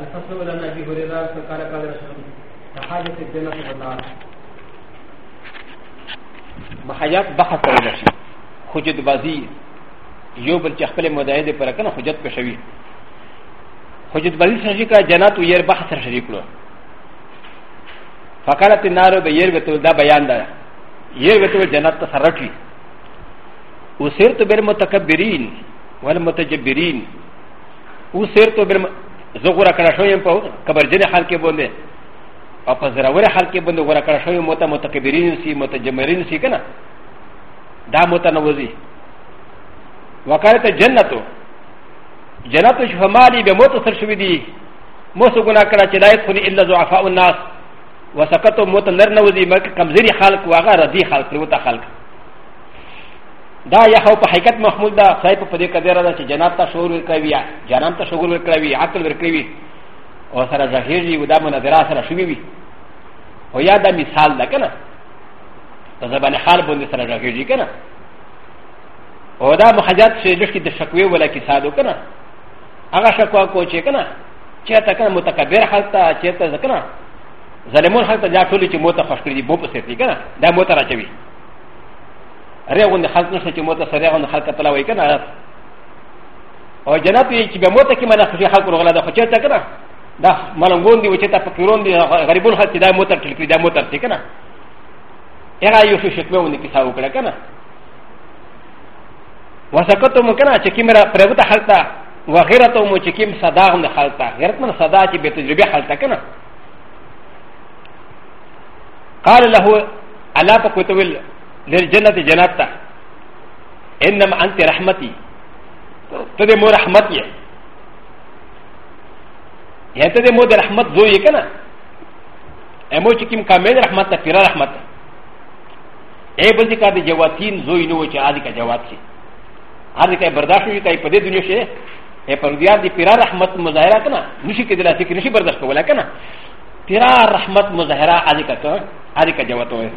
الفصل لنا ابي هريره قال قال رسول الله حاجه الجنه والنار محیات بحث کولای شي حجت بازی یو بل چې خپل مدعی پر کنه حجت پېښوي حجت بازی څنګه کا جنات ویر بحث سره شریک کړو فقالت النار بیر بتول دا بیان دا ییر بتول جنات تسرک وی وسرت بالمتکبرین والمتجبرین وسرت بالم زه غوره کړه شو یم په کبرجن حال کې باندې او په زراور حال کې باندې غوره کړه شو یم مت متکبرین سی متجمرین سی کنه دا متنوزی وکالت جنتو جنتو شفمالی به موت سر شوی دی موسو گناه کړه چې لایت خلی الا ضعفاء الناس وسقطوا موت نر نوزی مکه کمزری خلق واغه رضی خلق لوته خلق دا یخو په حقیقت محمول دا خدای په دې قدر ده چې جنات ته شعور ورکوي یا جنان ته شعور ورکوي عقل ورکوي او سره ظاهري ودا مناظره سره شوي وي او یا دا مثال ده کنه په زبان حال باندې سره ظاهري کنه او دا مخجات چې جوش کې د شکوي ولا کې سادو کنه هغه شکوا کو چې کنه چې تا کنه متکبر حالت چې تا ځکنه ظلمون حالت دا ټول چې موته خوش کړی دی بو په سيتي کنه دا موته راچوي ریغون د خلق نشته چې موته سره ریغون د خلق تلا وای کنه او جنت یې چې به موته کې مله خوشي خلق ورغله د خچې تا کنه دا ملنګون دی چې تا فقیرون دی غریبون خلق دا موته تل کړی دا موته تل کنه هغه یو شو شکمه ونی کیسه وکړه کنه وسکتو مو کنه چې کیمره پرغه خلق تا وغیره ته مو چې کیم صدا هم خلق تا غیرتمن صدا چې به تجربه خلق تا کنه قال له الله په کوتویل للجنة جنات إنما أنت رحمتي تدي مو رحمتي يعني تدي مو رحمت زوي كنا أمو شكيم كامل رحمت تفيرا رحمت أي بلدي كاد جواتين زوي نو وجه هذه كجوات شيء هذه كبرداشت وجه كاي بدي دنيا شيء هي برديا دي فيرا رحمت مظاهرة كنا نشي كده لا تكنشي برداشت ولا كنا فيرا رحمت مظاهرة هذه كتو هذه كجواتوه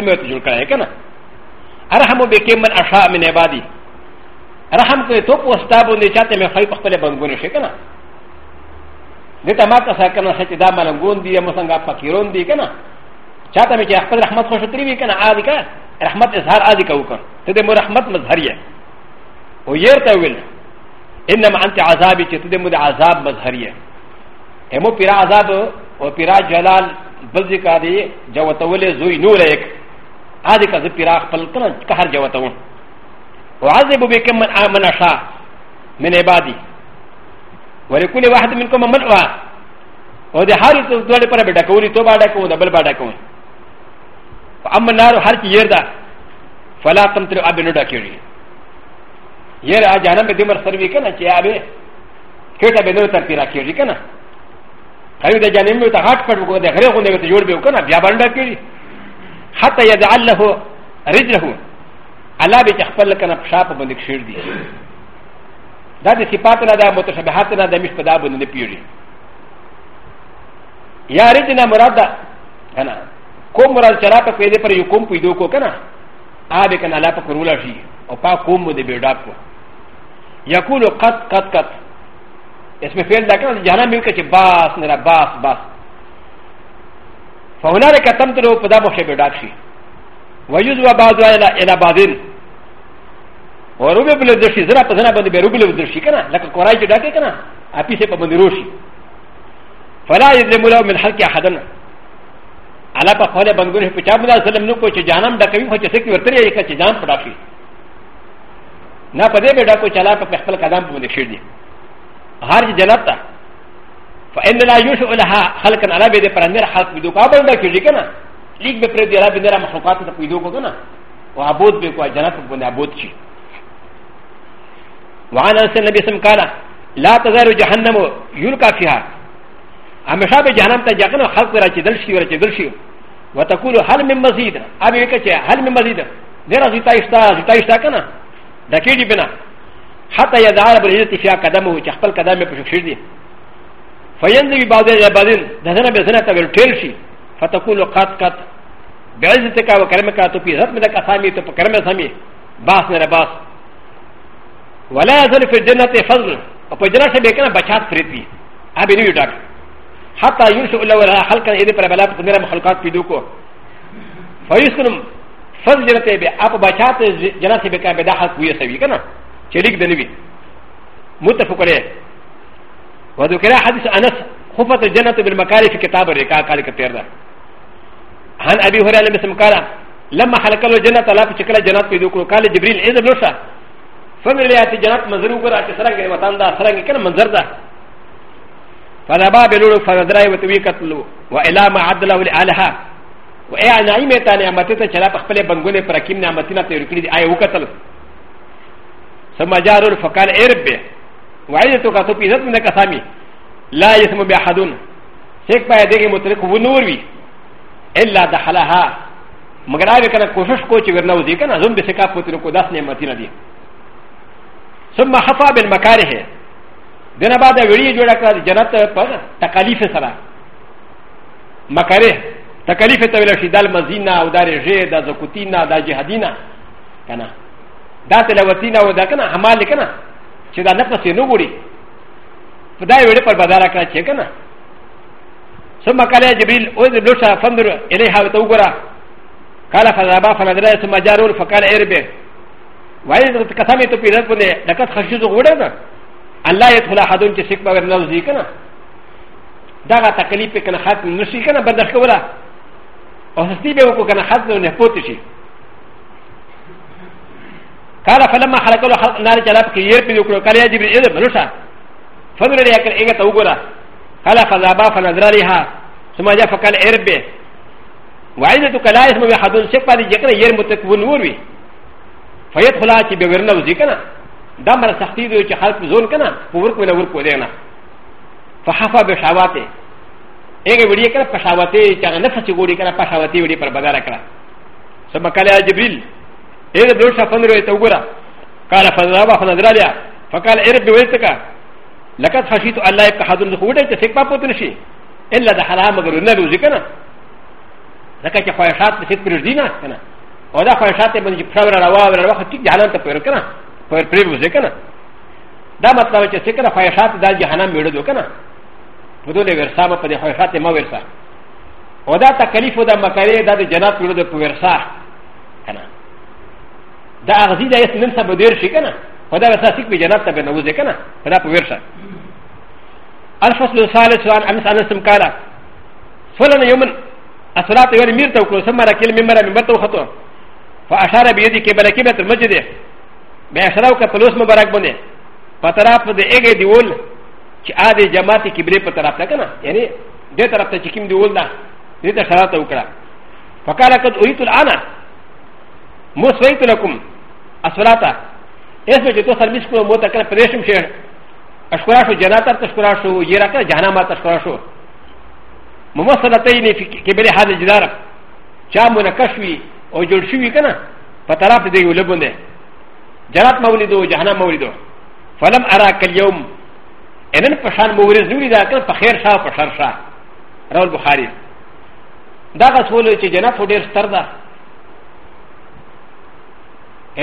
ته مې ته جوړ کړای کنه ارحم بک من اشاء من عبادی رحم کوي تو په استابو نه چاته مې خی په خپل بنګونه شي کنه دته ما ته سره کنه چې دا ملنګون دی مو څنګه فقیرون دی کنه چاته مې چې خپل رحمت خوش تری وی کنه عادي کا رحمت اظهار عادي کو کنه ته دې مو رحمت مظهر یې او یې ته ویل انما انت عذابی چې ته دې مو د عذاب مظهر یې همو پیرا عذاب او پیرا جلال بل ذکر دی جو تولې زوی نور یک هذا كذا براخ فالكنا كهر جواتهم وعذب بكم من آمن شاء من عبادي ولكل واحد منكم من أوى وده حالي تزدوالي پر بڑکونی تو باڑکون ده بل باڑکون فأما النار هر چی يرده فلا تمتلو آبی نوڈا کیوری ير آجانا میں دمر سروی کنا چی آبی کیوٹا بی نو ترپیرا کیوری کنا قیو ده جانب میں تا غاٹ پڑ بکو ده غریق ہونے میں تا جوڑ بیو کنا بیا بڑنڈا کیوری حتى يجعل له رجله الله به خپل کنه شاپ باندې کشیر دی دا د صفات نه دا متشابهات نه د مش په دا باندې پیږي یا رجنا مراد ده کنه کوم مراد چرا په پیدا پر یو کوم پیدو کو کنه آبه کنه الله په کورولا شي او پا کوم دې بیډا کو یقول قد قد قد اسم فعل دا کنه جهنم یو کې باس نه باس باس فهناك تمتلو فدا مخشي بداخشي ويجوز وبعضها الى الى بعضين وروبي بلدشي زنا فزنا بندي بروبي بلدشي كنا لك كوراجي داكي كنا ابي سيبا بندي روشي فلا يظلم له من حق احدنا على فقال بنغوري فجابنا سلم نو كوچ جانم دكوي هو چسكي ورتري يك چ جان پداشي نا پدي بيدا کو چلا په خپل قدم باندې شيدي هر جنات فإن لا يشعر لها خلقا على بيد فرنر خلق بدو كابل دا كيجي كنا ليك بفرد يلا بنرا مخلوقات تا بدو كنا وعبود بكو جنات بنا عبود شي وعن أنس النبي سم قال لا تزال جهنم يلقى فيها همشا به جهنم ته جګنه خلق را چې دل شي ور چې دل شي وتقول هل من مزيد ابي کچه هل من مزيد ډیر زیتا اشتا زیتا اشتا کنه دکېږي بنا حتى يدعى بالعزة فيها قدمه چې خپل قدم په شخص دي فينزوي بعض البعضين دهنا بزنا تبل تلشي فتقول قد قد بعزتك وكرمك تبي رتمك أسامي تبي كرم أسامي باس نرى باس ولا يزال في الجنة فضل وفي الجنة بيكنا بچات فريتي أبي نيو داك حتى يوسف الله ولا خلقنا إذا پر بلا تمرا مخلوقات في دوكو فيسكنم فضل جنة بي أبو بچات جنة بيكنا بداخل كوية سوي كنا شريك دنوي متفق عليه وذكر حديث انس خفت الجنه بالمكاره في كتاب الرقاع قال كثير ده عن ابي هريره بسم قال لما خلق له جنه لا تشكل جنات في ذكر قال جبريل اذن نوسا فمن ليات جنات منظر وقرا تسرنگ وطن دا سرنگ كن منظر ده فذبا بلول فنظر وتوي قتل والى ما عدل لالها واي نعيمه تا نعمت ته چلا پخپل بنگونه پرکیم نعمتنا ته رکړي اي وکتل ثم جارل فقال اربه وعيد تو كاتو بيزت من كسامي لا يسمو بأحدون سيك بايا ديگه مترك ونور وي إلا دخلها مگر آگه کنا کوشش کو چه ورنو دی کنا زم بسکا پوتنو کو دست نعمتی ندی ثم خفا بالمکاره دنا بعد ویڈیو جوڑا کرا جنت پر تکالیف سرا مکاره تکالیف تولا شی دال مزینا او دار جه دا زکوتینا دا جهادینا کنا دا تلاوتینا و دا کنا حمال کنا چې دا نفس یې نوګوري په دا ویډیو پر بدار کړه چې کنه ثم قال جبريل اوذ بلوشا فندر اليها وتوغرا قال فذهبا فنظر ثم جارون فقال اربه وإذا تكسمت في رزق لقد خشيت غودا الله يدخل أحدهم تشيك بغير نوزي كنا دغا تكليف كان ختم نشي كنا بدخ كولا وسستي بيوكو كان ختم ونفوتشي قال فلما حرك له حلق نار جلاب كي يربي يقول قال يا جبريل إذا بلوشا فنظر إليك إيجا توقنا قال فذهبا فنظر لها ثم جاء فقال إربي وعيدتك لا يسمى بحدون شفا دي جكنا يرمتك ونوروي فيدخلها كي بغيرنا وزيكنا دمر سختي دو كي خلق زون كنا وورك ولا ورك ولينا فحفا بشاواته إيجا وليكنا بشاواته كان نفسي وليكنا بشاواته ولي پر بداركنا ثم قال يا جبريل ا ل ا دوشه فندر يتوغرا قال فنرابا فندراليا فقال ارب بويتكا لقد خشيت الله يبتحد الخوده تسكبا بطنشي الا دخلها مغر النبي زكنا لقد خشيت تسكبا بردينا كنا ودا خشيت من جبشاور رواه رواه تيجي جهنم تقول كنا پر پریو زکنا دا مطلب چې سکره خواهشات دا جهنم میړو کنه په دوی ورسا په دې خواهشات ما ورسا او دا تکلیف او دا مکاری دا د جنات میړو په ورسا دا اغزی دا یس نن سبا دیر شی کنه خدا به ساسیک به جنت ته به نوځي کنه خدا په ورشه الفصل الثالث عن انس انس مقالا فلن يومن الصلاه يوم مير تو كل سمرا كل ممرا من بتو خطو فاشار بيدي كبل كبت المسجد باشراو ك فلوس مبارك بني فطرف د اگے دیول چې اده جماعت کبلې په طرف ته کنه یعنی دې طرف ته چې کوم دیول دا دې ته شرات وکړه فقال قد اريد الان مسويت لكم اصلاتا اسمه چې تو سرویس کو مو تکره پریشم شیر اشکرا شو جنات تشکرا شو یرا کر جہنم تشکرا شو ممثلتین فی قبل هذا الجدار چا منکش وی او جوړ شوی کنه په طرف دی یو لبنده جنات مولیدو جهنم مولیدو فلم ارا کلیوم انن پشان مورز نوی دا کر په خیر شاه په شر شاه راول بخاری دا غسول چې جنات ډیر ستر ده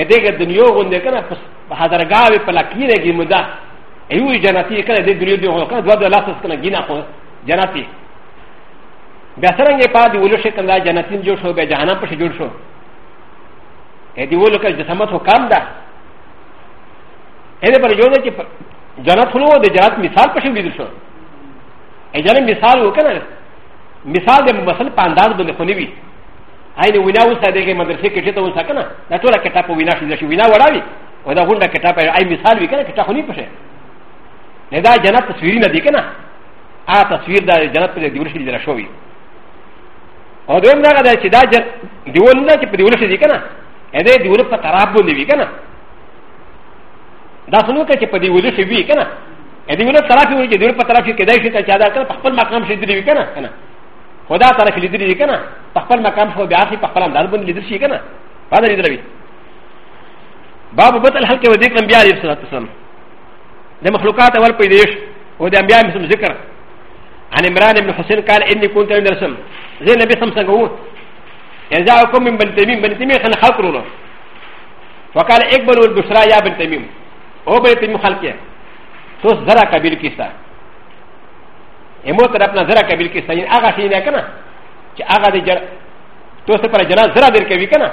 ادغه دنیا غونډه کنه په حضرګاوې په لکینه کې مدا ایو جنتی کنه د دنیا دی کنه دوه دوه لاس کنه گینا خو جنتی بیا څنګه په دې ولوشه کنه جنتین جوړ شو به جهنم په جوړ شو ا دې ولوکه جسمت هو کام ده ا دې پر یو ده چې جنت خلو د جنت مثال په شو شو ا جنت مثال وکنه مثال د مسل په انداز باندې خو نه وي アイのウィナウサデゲマルセケジェタウサカナ、ナトラケタポウィナシュウィナワラビ、ウダウンダケタペアイミサルウィケタホニプシェ。レダジャナプスウィリナディケナ、アタスウィルダジャナプレディウシュウィラシュウィ。オドウンダガダチダジャディウンダチプディウシュウィケナ、エレディウルパタラブンディウィケナ。ダスノケチプディウシュウィケナ、エディウルパタラフィウィケディウルパタラフィケディシュウィケナ、パパマカムシディウィケナ。خدا سره چې لیدلی که نه په خپل مقام خو بیا اخلي په خپل انداز باندې لیدل شي که نه بعد لیدلی باب بطل حلقه و ذکر انبیاء علیه الصلاة والسلام ده مخلوقات اول پیدایش و ده انبیاء مثل ذکر عن عمران بن حسين قال اني كنت عند رسم زي النبي صلى الله عليه وسلم يرجعكم من بن تميم بن تميم خلق خلقنا فقال اقبلوا البشرى يا بن تميم او بن تميم خلقه توس ذرا قبيل كيسا امو طرف نه زره قبل کې سین هغه شي نه کنه چې هغه د جر تو سره پر جنا زره در کوي کنه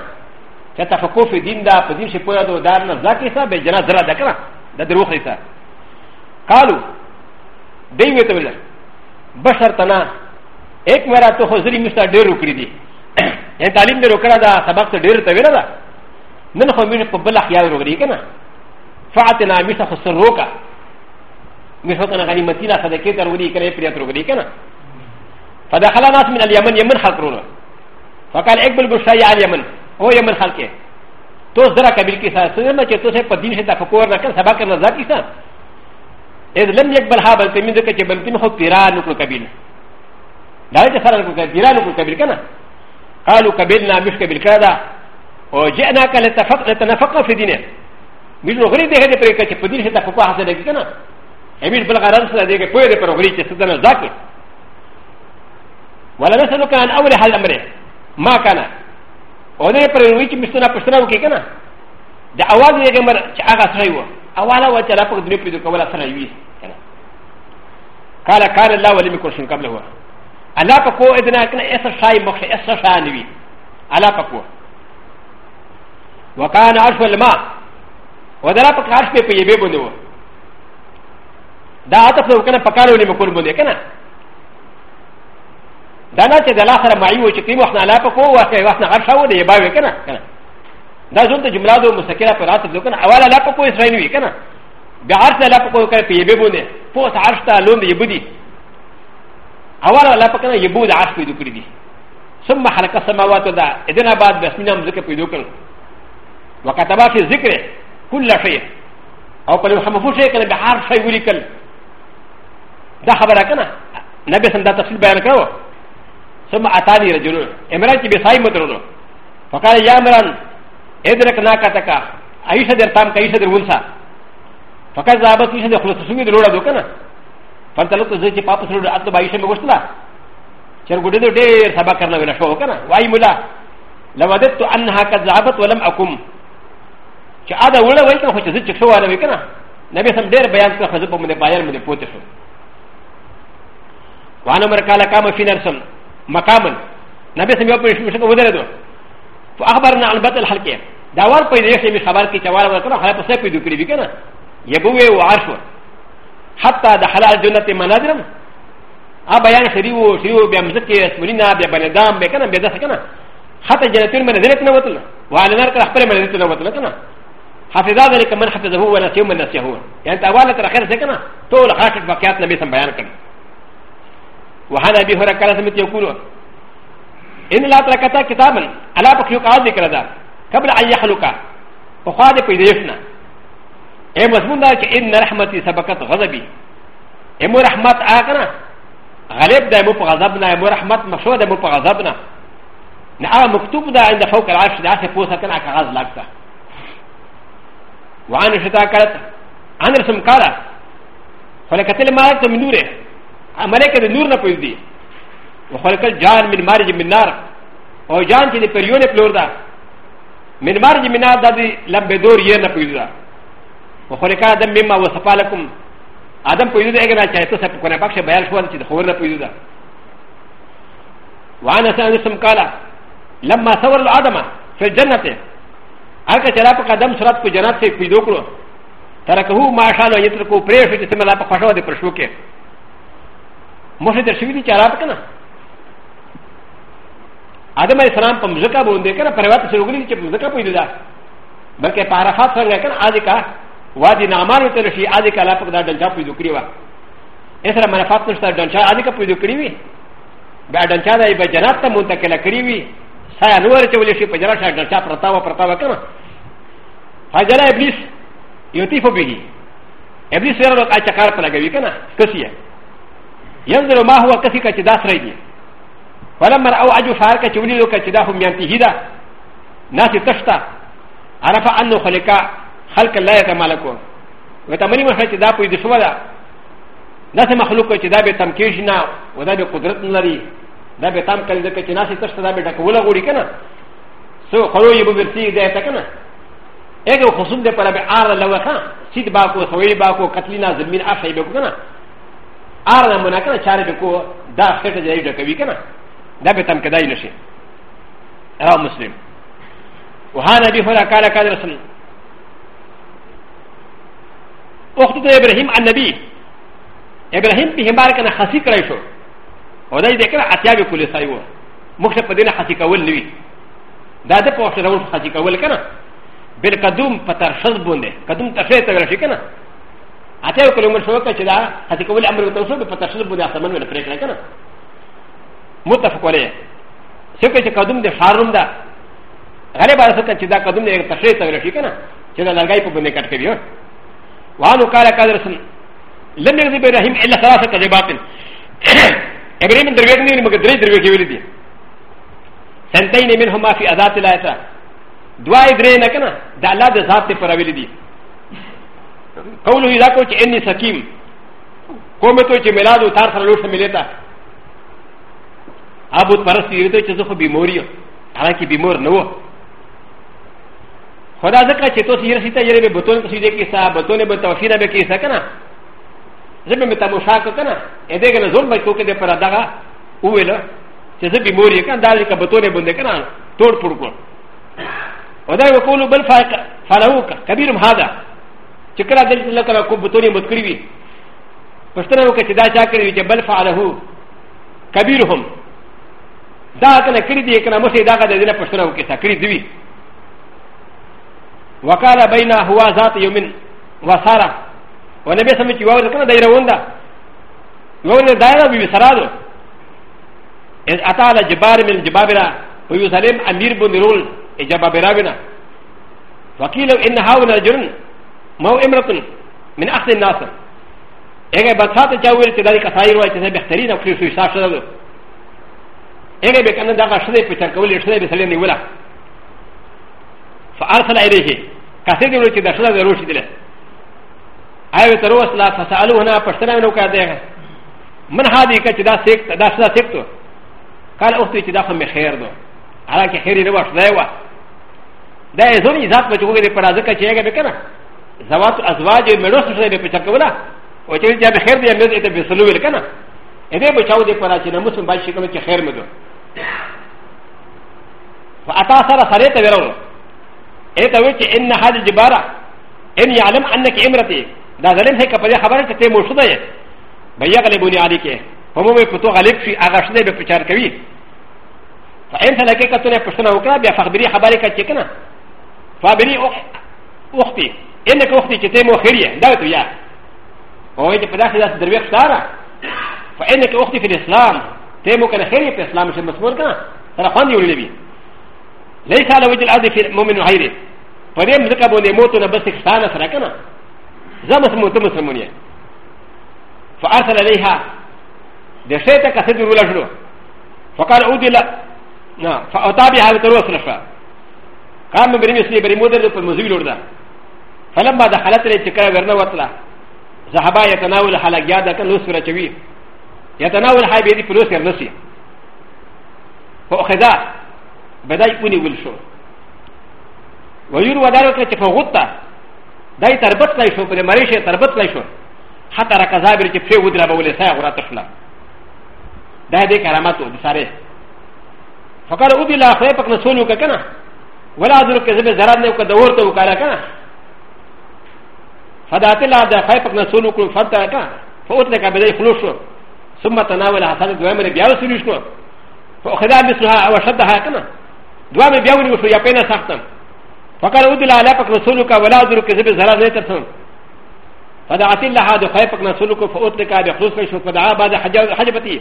چې تفقو فی دین دا په دین شي پوهه دو دار نه ځکه حساب به جنا زره ده کنه د دروغ حساب قالو دی وی ته ویل بشر تنا ایک مرا تو حضری مستا ډیر وکړی دی یعنی تعلیم دې وکړه دا سبق ته ډیر ته ویل دا نن خو موږ په بل احیا وروړي کنه فاتنا میسه خسروکا مش هتنا غنيمتنا صدقه ترودي ي بريا ترودي كنا فدخل ناس من اليمن يمن خلقونا فقال اقبل بشايع اليمن هو يمن خلقه تو زرا قبيل کے ساتھ سمجھ کہ تو سے پدین سے تفکر نہ کر ا کرنا ذات کی ساتھ اذ لم يقبل هابل تمين ذكا جبل تم خو تيران نكو قبيل دارت خلال نكو تيران نكو قبيل كنا قالوا قبيلنا مش قبيل كذا وجئناك لتنفق في دينه مش نغري ده هذه طريقة تفدين كنا ا م ي ر بلغ ر ن س ل ذ ي ك ف و ي د ب ر و غ ر ي ت س د ن ا ز ا ك ي ولا ن س ل ك ا ن أ و ل ح ل أ م ر ه ما كان و د ي ب ر و غ ر ي ت مستنا قشنا و كيكنا د أ و ا ل ي ك م ر ا غ ا سريوه أ و ا ل و ت ل ا ف ق د ر ي ب د ك و ل ا سريوي قال كان الله ولم يكن شن قبله الله فقو إ ذ ن ا كنا اسر شاي مخشى اسر شانوي الله فقو وكان عشو الماء وذلك عشو بيبي بندوه دا عطف نو کنه پکارو نه مکول بده کنه دا نه چې د لاخره مایو چې کوم وخت نه لا په کو واخه وخت نه غرشه و دی باوي کنه کنه دا زوم ته جمله دو مسکره پر عطف کنه اواله لا په کو اسرائیل وی کنه بیا عرش لا په کو کنه په یبه بونه پوس عرش ته لوم دی یبودی اواله لا په کنه یبود عرش پیدا کړی دی ثم خلق السماوات والارض اذن بعد بسمنا ذکر پیدا کړ وکتبا فی ذکر کل شیء او په محمد شیء کنه به هر شی ولیکل دا خبره کنه نبی سم دا تفصیل بیان کړو ثم اتاني رجل امران چې به سای مترو فقال يا امران ادرك ناكتك ايشه در تام کایشه در ونسا فقال ذهبت ايشه در خلص سوي دلوړه دو کنه فانتلت زي چې پاپ سره اتو بایشه مغشتلا چر ګډه دې ډېر سبا کرنا ویلا شو کنه وای مولا لودت انها قد ذهبت ولم اكم چې ادا وړه وای کنه خو چې زه چې شو وای کنه نبی سم ډېر بیان کړ خو زه په باندې بایر مې پوتې شو وانا مركالا كما في نرسم مقاما نبي سمي اوبن شمشك ودردو فاخبرنا عن بطل الحلقه داوال پیدا شي می خبر کی چوال ورکړه خلا پسې پیدا کړی وی کنه یبوې و عرش حتی دخل الجنه مناظرم ا بیان شریو شریو بیا مزکی اسمرینا بیا بنادم بیا کنه بیا داس کنه حتی جنتون مناظرت نه وتل وعلى نار کړه خپل مناظرت نه وتل کنه حافظ ذلك من حفظه ونسيه من نسيه يعني تاوالت الاخير سكنه طول خاشك بقيات نبي سم بيان كده وهذا ابي هريره كان سميت يقول ان لا تركت كتابا على بكيوك عاد كذا قبل ان يخلق وخالق يدفنا اي مضمون ذلك ان رحمتي سبقت غضبي امو إيه رحمت اغنى غالب دا امو غضبنا امو إيه رحمت مشهور دا امو غضبنا نعم مكتوب دا عند فوق العرش دا عشان فوسه كان كغاز لاكتا وعن شتاكرت عن رسم كارا ولكتل ما يكتب من نوره ملکه د نور نه پوز دی وخلقل جان من مارج من نار او جان چې د پریونه پلور ده من مارج من نار د لمبه دور یې نه پوز ده وخلقل ادم مما وصفالکم ادم پوز دی هغه چې تاسو په کنه پکښه بیان شو چې د خور نه پوز ده وانا سنسم قال لما صور الادم في الجنه هغه چې را په قدم سرات کو جنت ته پیدو کړو ترکه ما شاء الله یتر کو پرې شو چې سملا په خوشو دي پر شو کې もしでしゅうりちゃらかな。アダマイスランプムズカボンデカラパラスウグリチェムズカポイルダ。バケパラハサンガカアディカ、ワディナマルテルシアディカラパダダンチャプリドクリワ。エサラマラファクスタダンチャアディカプリドクリウィ。バダンチャダイバジャナタモンタケラクリウィ。サヤノワルチェウリシパジャラシャダンチャプラタワプラタワカマ。ファジャラエブリス、ヨティフォビギ。エブリスラロカチャカラパラガビカナ、スコシア。ينظر ما هو كسي كتدا سريدي فلما رأوا أجو فهل كتولي لو كتدا هم ينتهيدا ناس تشتا عرف أنه خلقا خلق لا يتمالكو وتمني محل كتدا پوي دشوا دا ناس مخلوق كتدا بتمكيشنا ودا بقدرت نلري دا بتام کل دا كتدا ناس تشتا دا بتاكولا غوري كنا سو خلو يبو برسي دا يتكنا اگه خصوم ده پلا به آر لوخا سید باکو خویل باکو قتلینا زمین آفعی بکو کنا アラムナカナチャレビコダフェテジェイドカビカナダベタンカダイルシアラムスリムウハナビフォラカラカラスリム اختو ابراهيم النبي ابراهيم في همبارك انا خسي كريشو وده يذكر اتياب كل سايو مكتب بدينا خسي كول نبي ده ده بوشت رول خسي كول كنا بالقدوم فترشز بونده قدوم تشيت ورشي كنا アテオクルムシュウカチダ、アテコウルアムルトソルパタシルブダサマンウルプレクラカナ。モタフコレ。セクチカドゥムデファルムダ。ガレバーセクチダカドゥムデパシェタウルシカナ。チダラガイポブネカテビオ。ワノカラカルソン。レメルディベラヒムエラサラサカレバテン。エグリメントレベルにもグレーディベルディ。センテイネミルホマフィアザティライタ。ドワイデレナカナ。ダラデザティパラビリディ。قولو هي ذاكو چې اني سقيم قومتو چې ملادو تار سره لوټه مليتا ابوت پرستی ریته چې زه خو بیموري حالانکه بیمور نه و خدا ذکر چې تو سیر سیتا یره به بتون کې دې کې صاحب بتون به توفینا به کې سکنه زبه متا مشاک کنه اې دې کنه زول به کو کې دې پر دغه وویل چې زه بیموري کنه دا لکه بتونه باندې کنه توڑ پړ کو ودا یقول بل فلوک کبیرم هذا چې کله دلته لکه کوم بتونې مت کړی وي پښتنه وکړه چې دا چا کړی وي چې بل فعله کبیرهم دا کنه کړی دی کنه مشه دا غد دینه پښتنه وکړه کړی دی وقال بين هو ذات يوم وسارا ونبي سمي چې واره کنه دایره وندا وونه دایره بي سرادو اذ اتى على جبار من الجبابره ويسلم امير بن رول اجابه برابنا وقيل ان هؤلاء جرن مو امرتن من اخذ الناس اگه بدسات چاویر چه داری کسایی روی چه بہترین او کلیو سویسا شده دو اگه بکنن داغا شده پچر کولی شده بسلیم نیولا فارسل ایلیه کسی دیولو چه در شده در روشی دلی ایو تروس لا فسالو هنا پشتنا منو کرده من هادی که چه دا سیکت دا شده سیکتو قال اختي چه دا خم خیر دو حالا که خیری نواش دیوا دا زونی ذات بچه ہوگی دی پرازکا چه اگه بکنن زوات ازواج مړو سره به پچا کولا او چې دا به خیر دی موږ ته به سلو ویل کنه اې دې بچاو دې پرا چې نو مسلمان بچ کوم چې خیر مده فاتا سره سره ته ورو اې ته وی چې ان هذه جباره ان يعلم انك امرتي دا ظلم هي کپره خبره ته مو شو دی بیا غلبونی علی کې هم مې پتو غلب شي هغه شنه به پچار کوي فانت لکه کتنه پښتنه وکړه بیا خبري خبره کوي کنه فابري اختي ان كوختي كتيمو خيريه دعوتو يا وويت بداخل ذات درويق ساره فانك اختي في الاسلام تيمو كان خيريه في الاسلام مش مسؤول كان ترى خاندي يقول لي ليس على وجه الارض في مؤمن غيره فريم ذكا بوني موتو نبس اخسانا سرقنا زمس موتو مسلمونيه فارسل اليها دشيتا كسد رولاشلو فقال اودي لا فاوتابي هذا الروس رشا قام بريم يسلي بريمودر في المزيل ورده فلما دخلت لي تكرا ورنا وطلا زهبا يتناول حلق يادا كان لوس ولا شوي يتناول حي بيدي فلوس يرنسي فأخذا بدا يكوني ولشو ويروى ذلك تفوغطا داي تربط لا يشو بل مريشة تربط لا يشو حتى ركزا بريك في ودرا بولي سايا ورا تشلا دا دي كراماتو دي ساري فقال أبي لا خيبك نسوني وكا كنا ولا أدرك زبي زرادني وكا دورتو وكا لا كنا فدات الله د خای په نسونو کړو فرته کا فوت لك بده خلوص ثم تناول حسن دوامر بیا وسلو شو فخذا مثلها او شدها كما دوامر بیا ونی وشو یا پینا سختم فقال ود الله لك رسولك ولا ذرك ذب زرا نه ترسم فدعت الله د خای په نسونو فوت لك بخلوص شو فدعا بعد حجبتي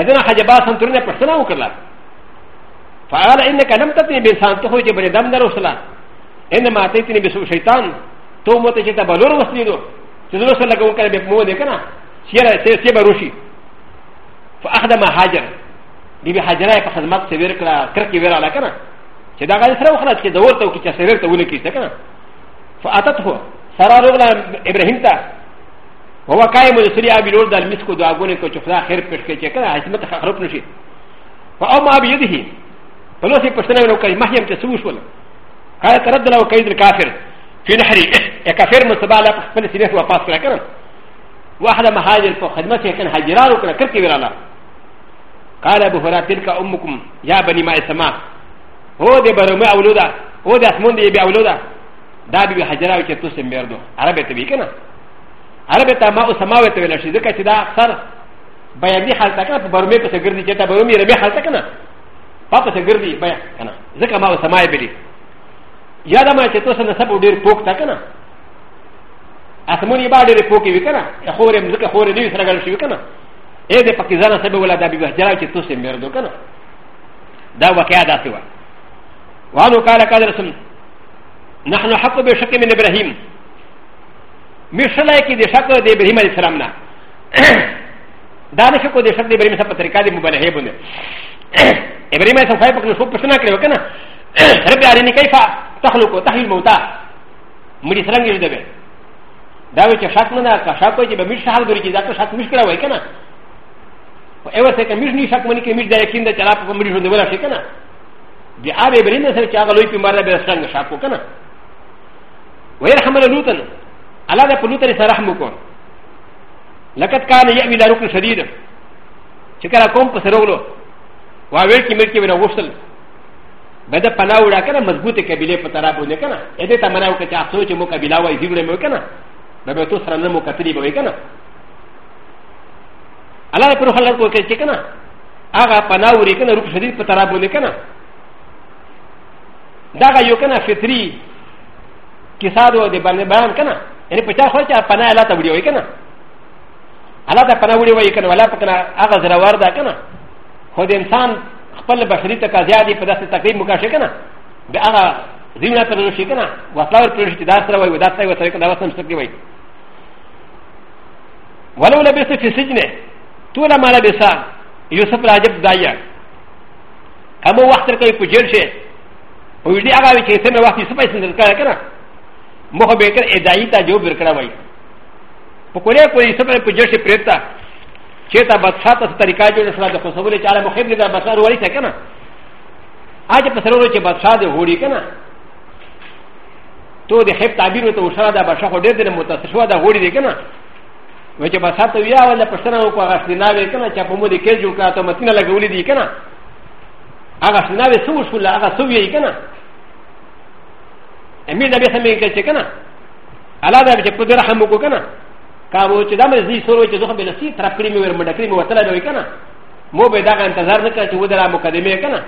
اذن حجبا سنترنه پرسنا وکړه فقال انك لم تتني بانسان ته هو چې بني دم درو سلام انما اتيتني بسوء شيطان と思ってきたバローをするの。その人がおかればもうでかな。シェラセセバロシ。ファーダマハジャー。リビハジャーパハマツセベルクラ、クラキベララカナ。シェダガリサウハラチドウトウキチャセベルトウニキセカナ。ファアタトウ、サラローラン、エブラヒンタ。و ه كاي من سريع بلور دال مسكو دو اغوني كو چفلا خير پشكي چكرا حسمت خرب نشي و او ما بيده فلوسي پشتنا منو كاي محيم تسوش ولا كاي تردنا و كاي در كافر في نحري كافر مستبالا بخبل سيريس وفاس كنا كنا واحد مهاجر في خدمته كان هاجران وكنا كرتي ورانا قال ابو هريره تلك امكم يا بني ما اسمع هو دي برمي اولودا هو دي اسمون دي بي اولودا دا بي هاجرا وكي توسم بيردو عربي تبي كنا عربي تا ما اسماوي تبي لشي ذكا تدا اكثر بياني حالتا كنا برمي بس غردي جتا برمي رمي حالتا كنا پاپا سے گردی بیا کنا ذکر ما سمائے بلی やだまちとさなさぼでぽくたかな。あさもにばでぽきびかな。やほれむかほれにさがるしびかな。えでパキザナセブラダビバジャラチとせみるどかな。だわけあだせわ。わのからかだすん。なはのはこべしゃけみねぶらひん。みしゃらきでしゃかでぶりまりさらんな。だなしゃこでしゃでぶりまさぱたりかでもばれへぶね。エブリマイさんはやっぱりそうぷしなくれわかな。ربي أريني كيف تخلق وتحيي الموتى مري سرنگ يجدبه داوي چه شاك منا کا شاك وي به مش حال دوري جدا کا شاك مشکل وای کنه او ایو سے کہ مش نی شاک منی کہ مش دا یقین دا چلا په مری شوندول شي کنه دی آبه برین سره چا غلوی په مار به سرنگ شاکو کنه ويرحم لوطن الله دا پلوطن سره رحم کو لقد كان يأوي لركن شديد چکر قوم په سرولو واویل کی ملکی ونه وصل بدا پناه وړه کنه مضبوطه قبيله په طرف ونه کنه اې دې تمنا وکړه چې تاسو چې مو قبيله وای دیوړې مو کنه نو به تاسو سره نه مو کتلې به کنه الله پر خلک وکړي چې کنه هغه پناه وړي کنه روپ شدید په طرف ونه کنه دا یو کنه فطری کیسادو دې باندې بیان کنه یعنی په چا خو چې پناه الله ته وړي وای کنه الله ته پناه وړي وای کنه ولا پکنه هغه زراور دا کنه خو د انسان خپل بشري تقاضا دي په داسې تقریب مکا شي کنه به هغه زمينه تر نشي کنه وسلار پر شي دا سره وي دا سره وي سره کنه واسم سره وي ولو لبس في سجن طول ما لبس يوسف راجب دايا كما وقت کوي په جیل شي او دې هغه چې څنګه وخت یوسف یې څنګه کړه کنه مخ به کړ ادایي ته جو بر کړه وای په کوله کوئی یوسف په جیل شي پریتا チェタバツサタスタリカジュースラダコソブリチアラモヘビダバサウォリセケナアジャパサロチェバツサデウォリケナトデヘプタビルトウシャラダバシャホデデルモタスワダウォリデケナウチェバサトウヤワダパサナウコアスティナベケナチャポモデケジュカトマティナラグウリディケナアガスナベソウシュラアガソウヤイケナエミダベサメケチェケナアラダベチェプデラハモコケナかぼちだめずいそうちどこべなし、トラクリミウムだクリミウムだらいかな。もべだがんたざるかちうだらもかでめかな。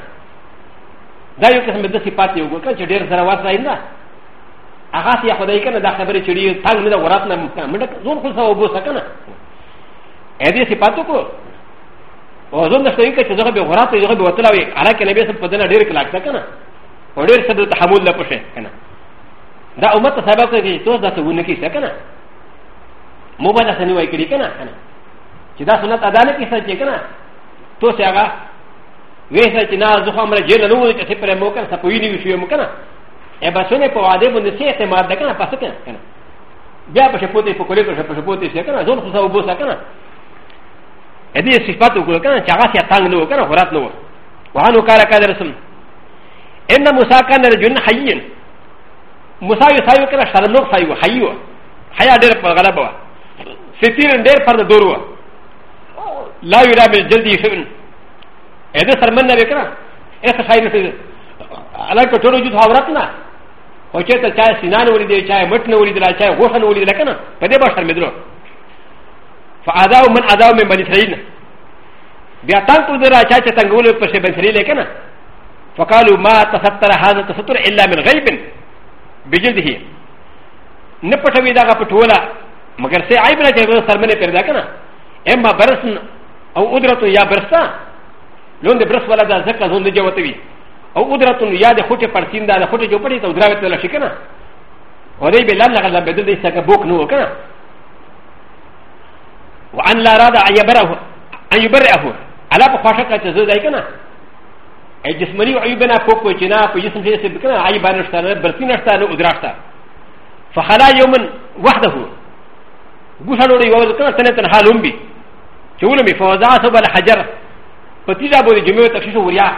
だよかめだしパティウゴかちでざらわさいな。あがしやほだいかなだかべちりゅうたんだわらなむかむだかぞんこさおぼさかな。えでしパトコ。おぞんだしていかちどこべわらとよべわたらい。あらけなべさぽだなでるかな。おれさとはもんだぽしかな。だおまたさばかにとだとうぬきさかな。مو به داسې نه وای کړي که نه که نه چې دا سنت ادا نه کړي سر چې که نه تو سې هغه وایي سر چې نه زه خو همره جیل نه وایي چې پرې مو که نه سپوي نه وي شوی مو که نه ای بسونه په وعده باندې سې اعتماد ده که نه پسه که نه که نه بیا په شپوتې په کولې کړه په شپوتې سې که نه ځون خو سه وبوسه که نه ا دې صفات وکړه که نه چې هغه سې تنګ نه و که نه خورات نه و وعنو کار کړه رسم ان موسی کان رجل حیین موسی یو سایو کړه شرمنوک سایو حیو حیا ډېر په غلبه وه ستيرن دير فرد دوروا لا يرى من الجلد شيء هذا سرمن بكرا هذا شاير في على كتور وجود هورتنا وشيء تشاي سنان ولي دي شاي متن ولي دي لا شاي غوشن ولي دي لكنا فدي بشر مدلو فأذاو من أذاو من بني إسرائيل بیا تاسو درا چا چې څنګه ولې په شی بنسري لیکنه فقالوا ما تستر هذا تستر الا من غيب بجلده نه پټوي دا په ټوله مگر سے آئی بنا چاہیے سر میں نے پیدا کرنا اما برس او ادرت یا برستا لون دے برس والا دا زکا زون دے جوتوی او ادرت یا دے خوچے پرسین دا دے خوچے جو پڑی تا ادراوت والا شکنا اور ای بے لان لگا لان بدل دے سکا بوک نو کنا وان لا رادا ایبرہو ایبرہو علا پا خواشا کا چیز دائی کنا ای جسمانی عیبنا پوکو چنا پا جسم سے بکنا عیبانشتا برسینشتا نو ادراشتا فخلا یومن وحدہو بوشا لوري ووز كنا تنه تنها لومبي چولمي فوزا سوب الحجر فتيزا بودي جمعو تكشيش وريا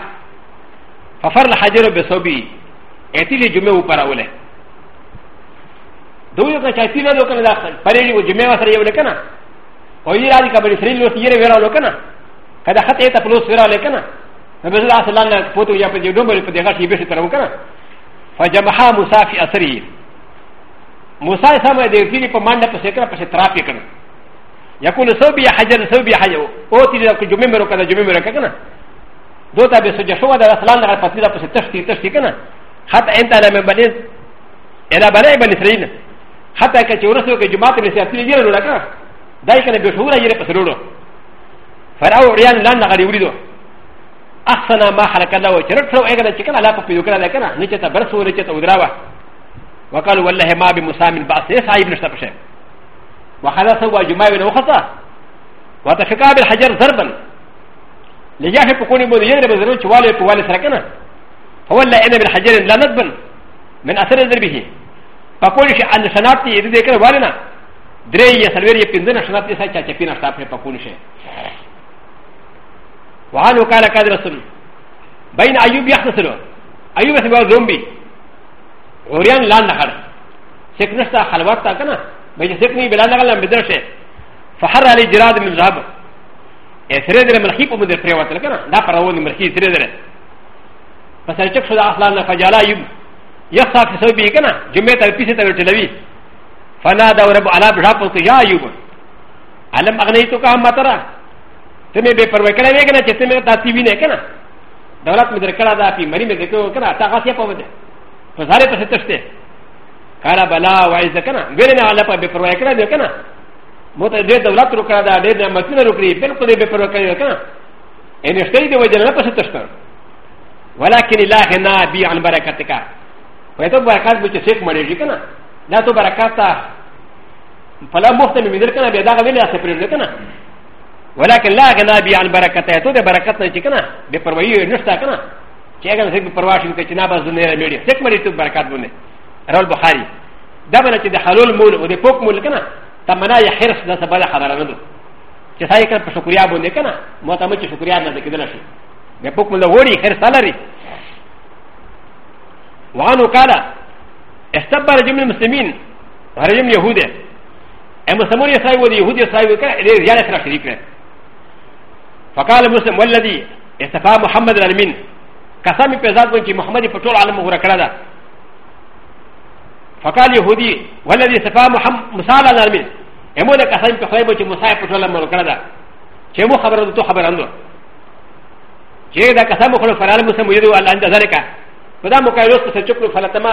ففر الحجر بسوبي اتيزي جمعو پراوله دو يو كنا چايتينا دو كنا داخل پريجي و جمعو سر يو لكنا ويجي راضي كبري سرين لوس يري ويرا لكنا كده خط ايتا پلوس ويرا لكنا نبزل آسلان پوتو يا پدي دومبر پدي غاشي بيش ترو كنا فجمحا مسافي اثريه موسى سما د یوتیری په منډه په سیکره په تراپی کړ یکون سو بیا حجر سو بیا حجر او تیری کو جمعه مرو کنه جمعه مرو کنه دوتا به سجه شو د رسولان دغه پتی د په تشتی تشتی کنه حتى انت انا من بني انا بني بني سرين حتى كتورسو كجماعه نسيتي جيرو لك دايك انا بشهوره جيرو بسرورو فراو ريان لان غري وريدو احسن ما خلق الله وشرط سو اغلى شكل على فيديو كلا لكنا نجت برسو نجت ودراوه وقال والله ما بمسام بعث إيه صعيب نشتبشه وخذا سوى جماعه وخطا وتفقى بالحجر ضربا لجاه فكوني بودي يضرب الزرور شوالي طوال سرقنا فولى انا بالحجر لا ندبا من اثر ضربه فكوني عن شناتي اذا ذكر والنا دري يسلوري بندنا شناتي سايتا تشبينا شتابه فكوني شيء وعنه قال كادرسون بين ايوب يختصر ايوب يسمى زومبي غوريان لا نهر سكنشتا حلواتا كنا بجي سكني بلا نهر لم بدرشه فحر علي جراد من ذهب سريدر ملحي بو مدر پريوات لكنا دا پرون ملحي سريدر فسرچك شد اصلا فجالا يب يخصى في صوبه كنا جمعت البيسة والتلوي فنادى رب على بشاپو يا يب علم اغنيتك هم ترى تمہیں بے پرواہ کرے گا نا جیسے میرا داسی بھی نہیں کہنا دولت میں درکڑا دا پی مری میں دیکھو کہنا تا خاصیہ پاو دے فزاري پس تشته قال بلا وعز كنا بلنا على پا بپروايا كنا دي كنا موتا دي دولت رو كنا دا دي نعمتنا رو كري بلکل دي بپروايا كنا كنا ان اشتري دي وجلنا پس تشته ولكن الله نا بي عن بركتك ويتو بركات بچه سيك مريجي كنا لا تو بركاتا فلا مختم من ذلك بيدا غويل يا سفر كنا ولكن لا غنا بي عن بركتك تو دي بركتنا چي كنا بپروايا نشتا كنا چې هغه څنګه پرواش وکړي چې نه به زنه نه لري تک مری ته برکات ونه رول بخاری دا باندې چې د حلول مول او د پوک مول کنه تمنا یا حرص د سبا خبره نه ده چې سای کړ په شکریا باندې کنه مو ته مچ شکریا نه کېدل شي د پوک مول وړي حرص لري وانو قال استبر جمل المسلمين ورجم يهود ام سمون يسعي ودي يهود يسعي وكا ريال سرا شريك فقال مسلم والذي استفاء محمد الامين قسم په ذات باندې محمد په ټول عالم غوړه کړه ده فقال يهودي والذي صفا محمد مصالح العالمين امون قسم په خدای باندې مصالح په ټول عالم غوړه کړه ده چې مو خبره ته خبر اندو چې دا قسم خو فرال مسلم یدو الله ان ذلك فدا مکایلوس په چکلو فلتما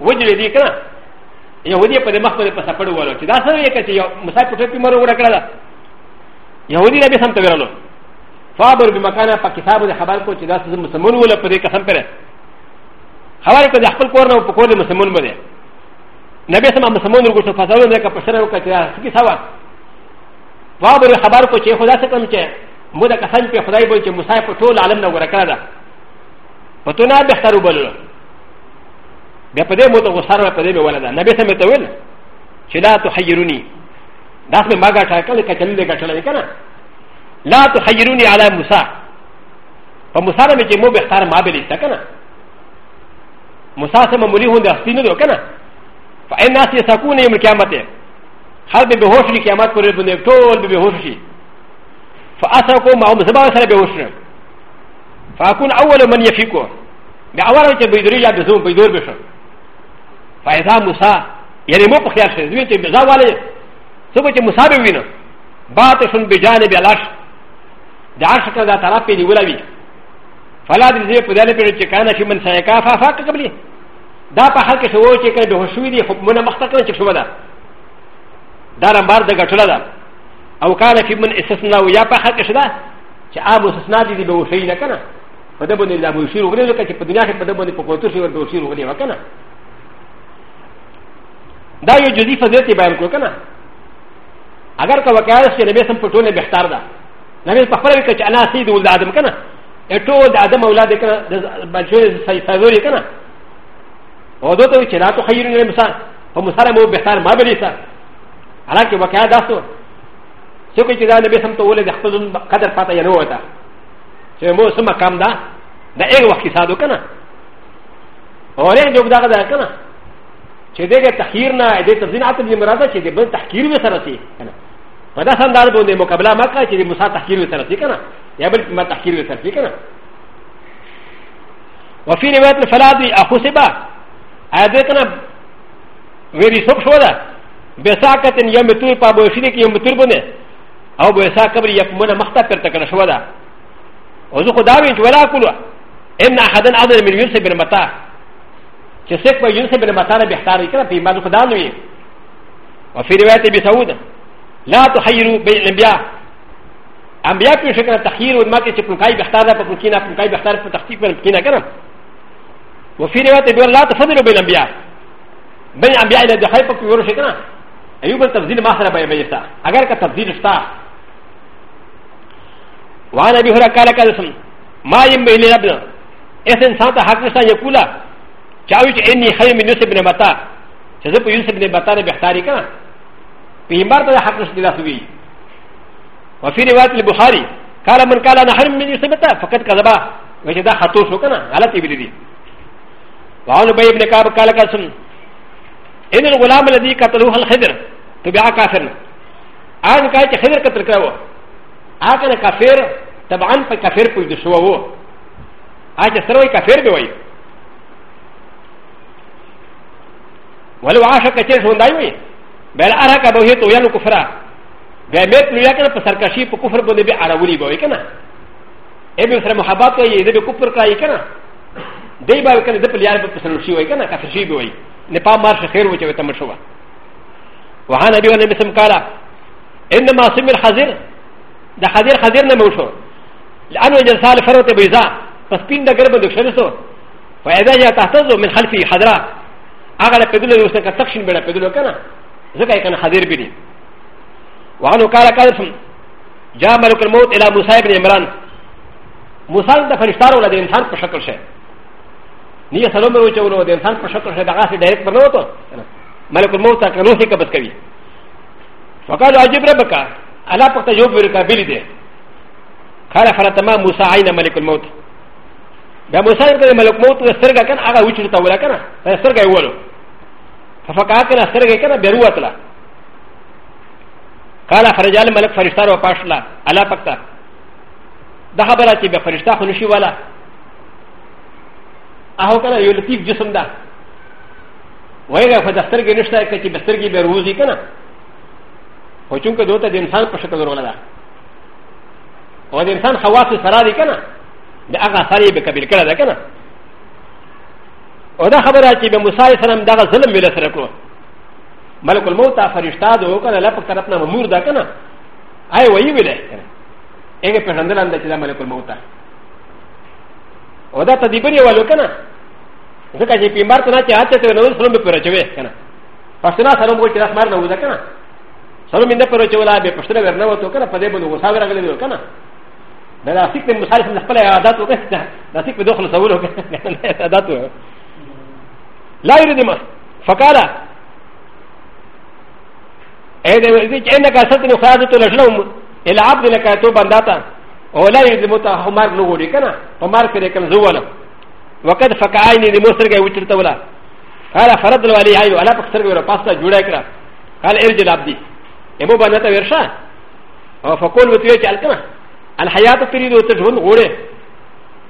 وجل دي کنه يهودي په مخ په پسپړو ولو چې دا سره یې کچې مصالح په ټول عالم غوړه کړه ده يهودي نبي سم ته ورلو فابر بمکانا په کتابو د خبر کو چې دا څه مسلمان ولا په دې قسم پره خبر کو د خپل کور نه په کور د مسلمان مده نبی سم مسلمان ورغو فساد نه کا پشره وکړه چې کی سوا فابر خبر کو چې خدا څه کوم چې مودا قسم په خدای بول چې مصیب ټول عالم نه ورکړه دا پتو نه به خرو بل بیا په دې مودا غسر په دې ولا دا نبی سم ته ویل چې لا تحیرونی دا څه ماګه ټاکل کچلې کټلې کنه لا تخيروني على موسى فموسى لم يكن مو بختار ما بلي سكنا موسى سما مولي هون دستين دو كنا فإن ناس يسكون يوم القيامة خلق بهوش في قيامات قرر بني طول بهوش في فأسكو ما هم زبا وسلا بهوش فأكون أول من يفيكو بأول من بيدري جاب بزوم بيدور بشر فإذا موسى يعني مو بخيار شيء زوجتي بزاوالي سوف موسى بينا باتشون بجانب الأرش د عرش کړه دا تعالی په نیولا وی فلا د دې په داله په چې کانه چې من سایکا فافاق قبلې دا په حال کې شو چې کله به هوښوي دي حکمونه مختکل چې شو ده دا رمبار د غټل ده او کانه چې من استثناء یا په حال کې شدا چې عام استثناء دي به هوښوي نه کنه په دې باندې دا به شیر وګړي لکه چې په دنیا کې په دې باندې په کوتو شي ورته شیر وګړي وکنه دا یو جدي فضیلت بیان کړ کنه اگر کا وکایت چې نبی سم په ټوله بهتر ده なみにパパリカチアナシードウダダムカナエトウダダムウダデカナバジューズサイサドリカナオドトウチラトハイルネムサフムサラムベサンマベリサアラキバカダソウキチザネベサントウレデハズンカタパタヤノウタセモスマカムダダエワキサドカナオレンジョブダダカナチェデゲタヒーナエデタズナティムラダチェデブンタヒーナサラシー په داسې انداز باندې مقابله مکه چې د موسی تحقیر وسره تي کنه یا بل ما تحقیر وسره تي کنه وفي روایت الفلا دی اخوسبا اده کنه ویری سب شو ده بساکت یم تور په بو شینه کې یم تور باندې او به سا قبر یکمنه مخته پر تکړه شو ده او زه خدا وین چې ولا کولو ان احدن اذن من یونس بن متا چې سیک په یونس بن متا نه بهتار کړه په ایمان خدا نو وي وفي روایت ابي سعود لا تخيروا بين الانبياء انبياء في شكل التخيير وما كنت بلوكاي بختار بلوكينا بلوكاي بختار بتخطيط بلوكينا كده وفي روايه بيقول لا تفضلوا بين الانبياء بين الانبياء الى دخل في يورو شكلنا ايوب التفضيل ما سره بين بيتا اگر کا تفضیل استا وعن ابي هريره قال قال ما ينبغي لابن اس انسان تا حق نشتا يقولا چاوچ اني خير من يوسف بن متا چه زپ يوسف بن متا نے بختاری کنا پیمبر ته حق نشته داسې وي وفي روایت البخاري قال من قال انا حرم من يسبتا فقد كذبا وجد خطو شو کنه غلط ویل دي وعن ابي بن كعب قال قسم ان الغلام الذي قتله الخضر تبع كافر ان قال خضر قتل کړو اګه کافر طبعا په کافر پوي د شو وو اګه سروي کافر به وي ولو عاش کچر شوندای وي بل ارا کا بوہی تو یانو کفرا بے میں تو یا کہ سرکشی پہ کفر بولے بھی اراولی بوے کنا اے بھی سر محبت ہے یہ بھی کفر کا یہ کنا دی با کنا دے پلیار پہ پسن شی ہوئی کنا کفر شی بھی ہوئی نے پا مار خیر ہو چے تم شوا وہاں نبی نے بسم کالا انما سم الحذر ده حذر حذر نہ موشو لانه جنسال فروت بیزا پس پین دا گرب دکشنسو فاذا جاء تحتزو من خلفی حذرا اگر پدلو دوسن کا تخشن بڑا پدلو کنا زكاي كان حذير بدي وعنه قال كالفم جاء ملك الموت إلى موسى بن عمران موسى د فرشتار ولا د انسان په شکل شه نيه سلام ورو چولو د انسان په شکل شه دغه سي ډایرکټ بنو ته ملک الموت ته نو سي کبس کوي فقال عجيب ربك الا پخت جواب ورکا بلی دي قال فرتما موسى عين ملك الموت بیا موسی ورته ملک موت سترګه کنه هغه وچړتا ولا کنه سترګه یې ولو ففقاك انا سرقك انا بروتلا قال فرجال ملك فرشتار وقاشلا الا فقتا ده خبرتي بفرشتا خنشي ولا اهو كان يلطيف جسم ده ويغا فدسترگي نشتا كتي بسترگي بروزي كنا وچونك دوتا دي انسان پر شکل رولا ده و دي انسان خواص سرا دي كنا ده اغا ساري بكبل كلا ده كنا و دا خبره چې به موسی علیه السلام دغه ظلم ویل سره کړو ملک الموت فرشتہ د وکړه لا په طرف نه مامور دا کنه آی وی ویل هغه په هندل اند چې دا ملک الموت و دا تدبیر یو لو کنه ځکه چې پیمار کنه چې اته ته نو سلام په راچوي کنه پښتنا سره مو چې راس مار نه وځه کنه سلام انده پر راچولا به پښتنه ورنه وته کنه په دې باندې وساو راغلی کنه دا سیک په مصالح خپل عادت وکړه دا سیک په دخل سوال وکړه عادت وکړه لا يردما فقال انك ستن خرجت لجنوم الى عبد لك تو بنداتا ولا يردمتا همار نوري كنا همار كريكم زوالا وقد فقعيني لمسرقه وترتولا قال فرد الوالي عيو انا بكسرقه ولا باستا جوراكرا قال ارجل عبدي امو بنداتا ورشا فقول وتيجي الكما الحياه تريد وتجهن غوري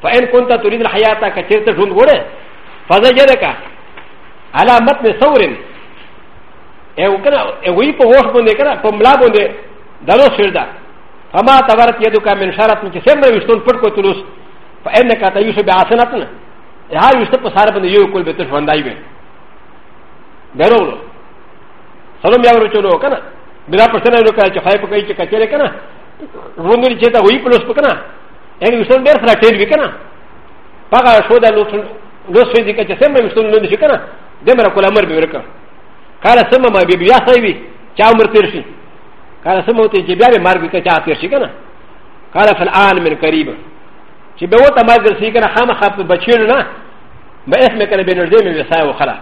فان كنت تريد الحياه كثيرة تجهن غوري فزجدك على متن ثور او كنا وي په وښ باندې کنا په ملا باندې دلو شردا فما تبرت يدك من شرط من سمر وشتون پټ کو تلوس فانك تيوس بعسنتنا ها يوسف په سار باندې یو کول به تر فندای وي درولو سلام یاورو چلو کنا بلا پرسنه نو کال چې خای په کوي چې کچره کنا رومل چې تا وی پلوس پکنا ان یوسف ډیر سره ټیل وکنا پاګه شو دا لوس لوس دې کچې سمر وشتون نو دې کنا دمر کول امر به ورکا کاله سم ما بیا بیا سوي وي چا عمر تیر شي کاله سم وته چې بیا به مار به چا تیر شي کنه کاله فالان من قریب چې به وته ما ګرځي کنه خامخا په بچیړ نه به اسم کنه به نږدې مې وسای وخلا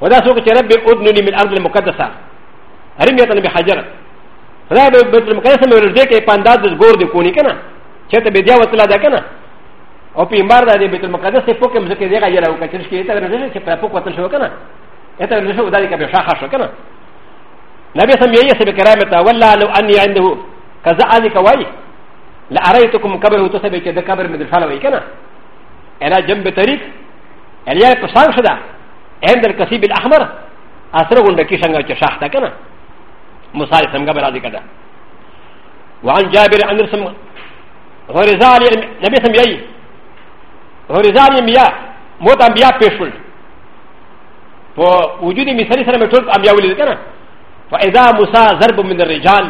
ودا سوق چې رب ادنني من ارض المقدسه رميتن بحجر خدای به بیت المقدس مې ورځې کې پانداز ګور دې کونی کنه چې ته به بیا وتلا ده کنه ي او په امبار د ا ا ي ي ي ت م س ف و ك ز بیت ي په کوم ځکه دی غیر او کچر شي ته راځي چې په پوک وتل شو کنه اته راځي ي دای کبه شاخه شو کنه نبی سم ت سب کرامه تا ولا لو اني عنده کذا ذلك وای لا اريتكم قبره ك چې د ا ا ل ل ك ب م ر د ف قبر مې دفاله وای کنه انا جنب ا الیا په سان شدا عند الكسيب الاحمر اثر غونډه کې څنګه چې شاخ تا کنه مصالح څنګه به راځي کنه وعن جابر ان رسم غرزالي نبي سم یې غریزان انبیاء موت انبیاء پیش شول په وجود مثالی سره مې ټول انبیاء ولیدل کنه فاذا موسی ضرب من الرجال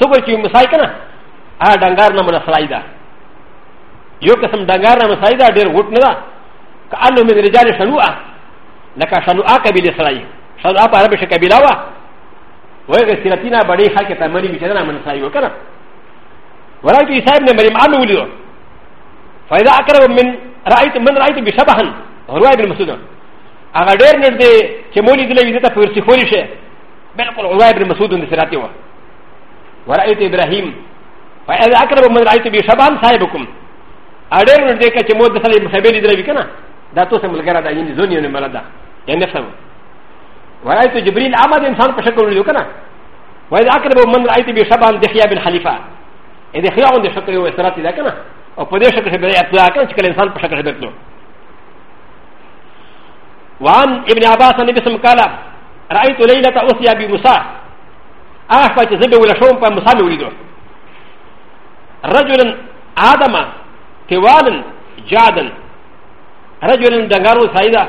څوک چې موسی کنه هغه ډنګار نه منسلای ده یو قسم ډنګار نه منسلای ده ډېر غټ نه ده کانو من الرجال شنوعه لکه شنوعه قبیله سلای شنوعه په عربی قبیله وا وایي سیرتینا بڑی حق ته مری میچ نه منسلای وکړه ولکه عیسی ابن مریم انو ولیدو فاذا اقرب من رايت من رايت بشبهن روايه بن مسعود هغه ډېر نږدې چې مولي دلې ویده ته ورسېخولې شي بالکل روايه بن مسعود د سراتي و ورأيت ابراهيم فاذا اقرب من رايت بشبهن صاحبكم اډېر نږدې چې مو د سره مشابه دلې وکنه دا تاسو ملګری دا یعنی زونیونه ملدا یعنی نفسه ورأيت جبريل عمد انسان په شکل وکنه واذا اقرب من رايت بشبهن دحيا بن خليفه اذا خيا عند شکل و سراتي دا کنه او په دې شکل به اطلاع کړ چې انسان په شکل بدلو وان ابن عباس نبی سم قال رايت ليله اوصي ابي موسى اخفى جذب ولا شوم په موسى ولیدو رجلا ادم توالا جادا رجلا دنگارو سايدا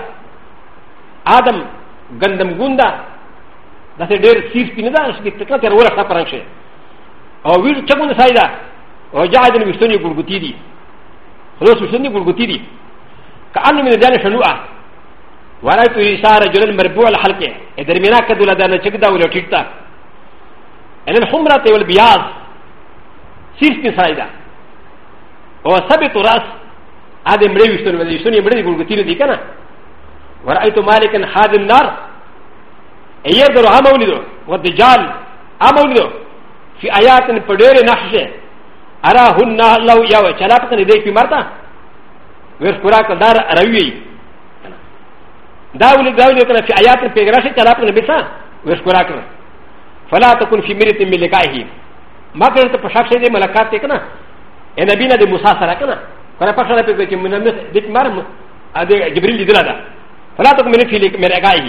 ادم گندم گوندا داسې ډېر سیف پیندا چې تکړه تر ورخه پرنګ شي او ویل چګونه سايدا وجعل المشتني غرغتيدي خلاص أ ن ه من ا ا ل ذلك شنوعة ورأيت إشارة جلال مربوع الحلقة إدرمينا كدولا دانا شكدا ولا تشكدا أن الحمرة والبياض سيرس من سايدا وثبت رأس هذا مريو يشتني ولا يشتني مريو غرغتيدي دي كنا ورأيت مالكا حاد النار أيضا عمولدو والدجال عمولدو في آيات ي نحشه ارا هن لو يا وشالا بكن دي في مرتا ويسكرا كدار روي داول داول كان في ايات البيغراشي شالا بكن بيسا ويسكرا كن فلا تكن في مريت من لقائه ما كانت تشاكشي دي ملكات كنا انا بينا دي مسافره كنا كنا فشلا بكن من دي مرم ادي جبريل دي لا فلا تكن من في لقائه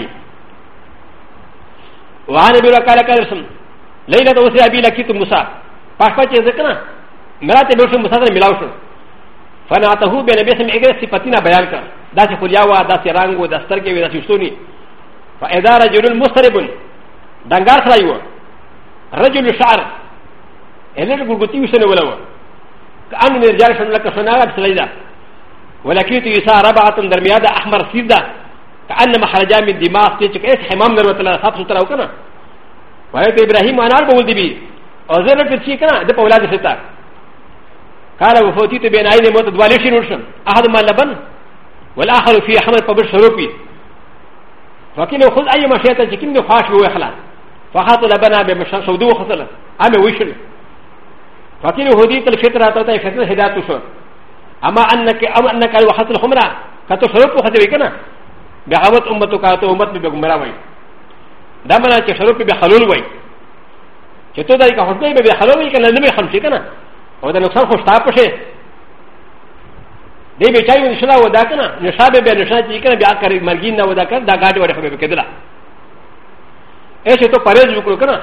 وعن ابي بكر قال ليله وسيا بي لكيت موسى パパチェゼクナ مرات بلوشن مسافر فانا فنعته بين بسم اجر صفتنا بيان كان داس خلياوا داس رانغو داس تركي داس يسوني فاذا رجل مسترب دنگار خلايو رجل شعر الر غرغتي يسن ولو كان رجال شن لك سناغ سليدا ولكيت يسا ربعه درمياده احمر سيدا كان محرجا من دماغ تيك ايش حمام نروت لا صف ستراو كنا وهي ابراهيم انا بقول دبي وزرت تشيكنا دبا ولاد ستار قال فوتي بين عين موت دواليشي نوشن احد ما لبن والاخر في حمل فبش شروبي فكنا خذ اي مشيئة تكين نخاش ويخلا فخط لبنا بمشان سودو وخصلا اما ويشن فكنا هديت الفطرة تتا فتنة هدات شو اما انك اما انك الوحط أيوة الحمرة كتو شروب وخذ بكنا بغوت امتك اتو امت بغمرا وي دمنا كشروب بحلول وي كتو ذلك حسنين بحلول وي كنا نمي خمسي كنا او د نقصان خو شته پشه دی به چای ونشلا ودا کنه نشابه به نشا چې کنه بیا کړی مرګین نه ودا کړ دا گاډ وړه خبره کېدلا اېشه ته پرېز وکړو کنه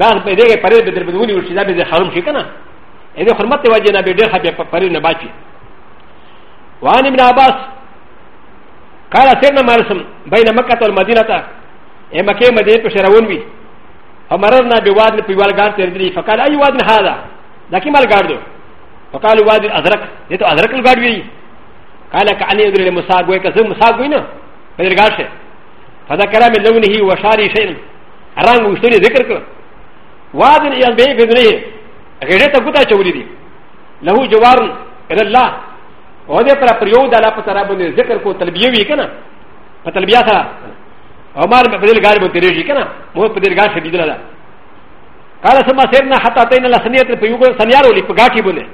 دا به دې پرېز به در بدونی وشي دا به حرام شي کنه اې د حرمت ته وجه نه به ډېر خبره پرې نه باچی وان ابن عباس قال سيدنا مارسم بين مكة والمدينة اي مكة مدينة شرعون بي فمررنا بواد في والغار تردري فقال اي واد هذا だけまるガード。ファカルワディアザラク、ネトアザラクルガーディカラカアネグレムサーゴエカズムサーゴイナ、フェルガーシェ。ファザカラメルウニヒウワシャリシェン、アランウストリディクル。ワディアンベイフェルネイ、レレタグタチョウリディ。ラウジョワン、エレラ。و د پر پریو د لا پتر باندې ذکر کو تلبیه وی کنه په تلبیه سره عمر په دې لګار باندې ریږي کنه مو په دې لګار شدید نه قال سما سيرنا حتى تين لسنيت بيوغل سنيارو لي بغاتي بولي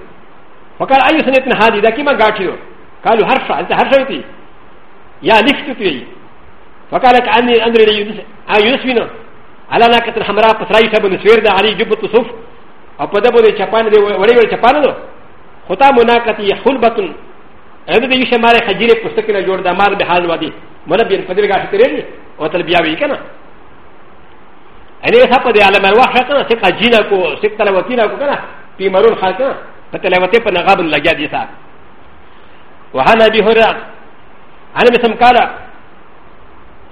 فقال اي سنيت هادي دا كيما غاتيو قالوا هرشا انت هرشتي يا لفتي فقال اني اندري يوسفينا على ناكت الحمراء فسراي سبن سويردا علي جبت صف او بدبولي شاپان دي وري وري شاپان دو خطا مناكتي حلبة هذا دي يشمال خجيري پستكنا جوردا مار بحال وادي منبين فدرغا شتريني وتلبياوي كنا ان ي سبب دي علم الوحش كنا سيكا جينا كو سيكا تلواتينا كو كنا في مرون حاكا فتلواتي فنغاب اللجا دي سا وهنا ابي هريره انا بسم قال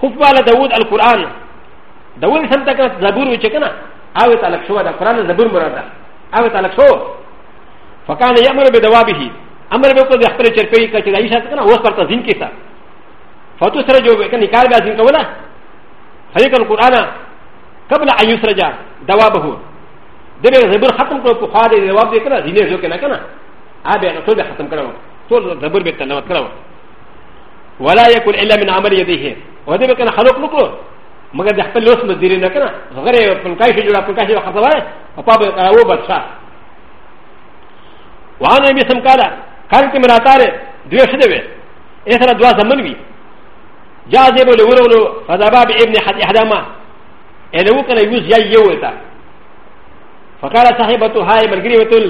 خطبه على داود القران داود سمتا كانت زبور وشكنا او تعلق شو هذا القران زبور مرادا او تعلق شو فكان يامر بدوابه امر بكو دي اخبر شركي كتير عيشه كنا وصلت زين كيسا فتو سرجو كان يكار بها زين كولا فيك القران قبل ان يسرجا دوابه دغه زبر ختم کړو په خوا دې جواب دې کړه دینه جو کنه کنه ا به ټول ختم کړو ټول زبر به تلاوت کړو ولا يكن الا من عمل يديه ودې کنه خلق نکړو مگر د خپل لوس مزدیری نه کنه غره پنکای شي جوړه پنکای شي خطوه او په راو بچا وانه به سم کاله کار کې مراتاره دوی شه دی اسره دوا زمن وی جاذب له ورولو فذباب ابن حد احدامه ا ن ه كان يوز يا يوتا فقال صاحبته هاي ملغري وتل